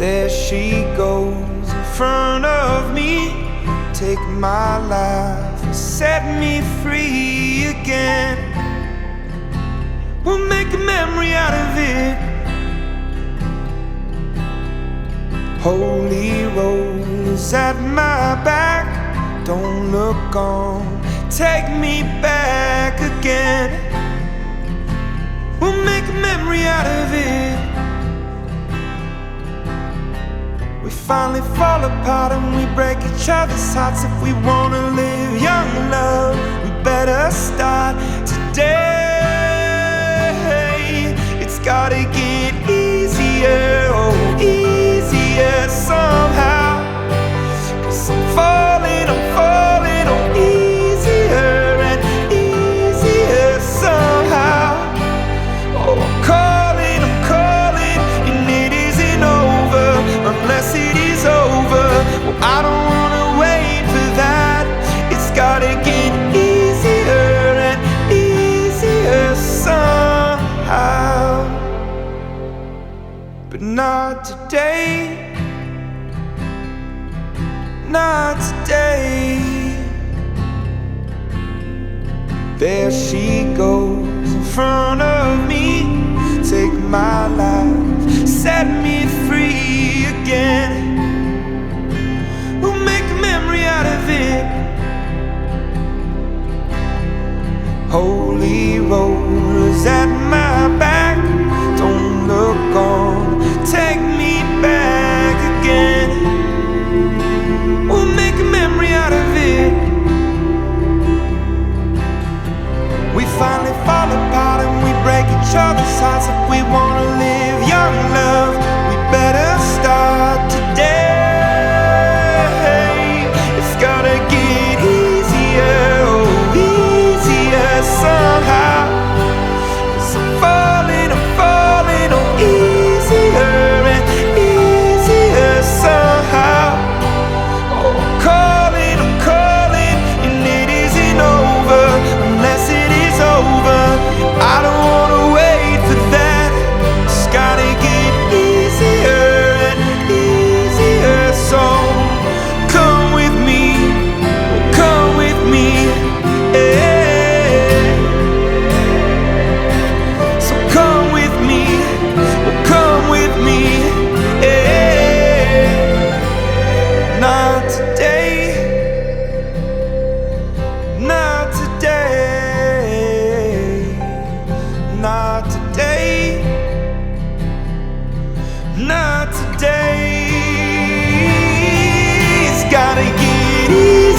There she goes in front of me. Take my life set me free again. We'll make a memory out of it. Holy rollers at my back. Don't look on, take me back again. We'll make a memory out of it. Finally fall apart and we break each other's hearts. If we wanna live young love, we better start today. It's gotta get But not today. Not today. There she goes in front of me. Take my life, set me free again. We'll make a memory out of it. Holy rollers at my If we wanna live young love,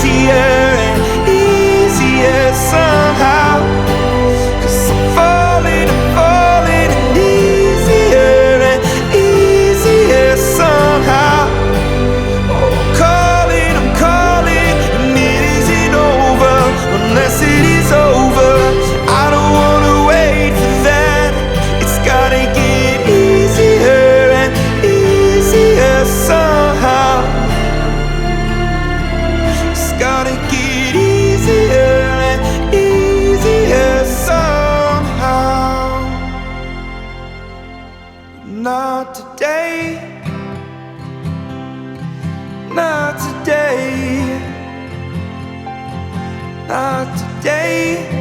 easier Not today. Not today. Not today.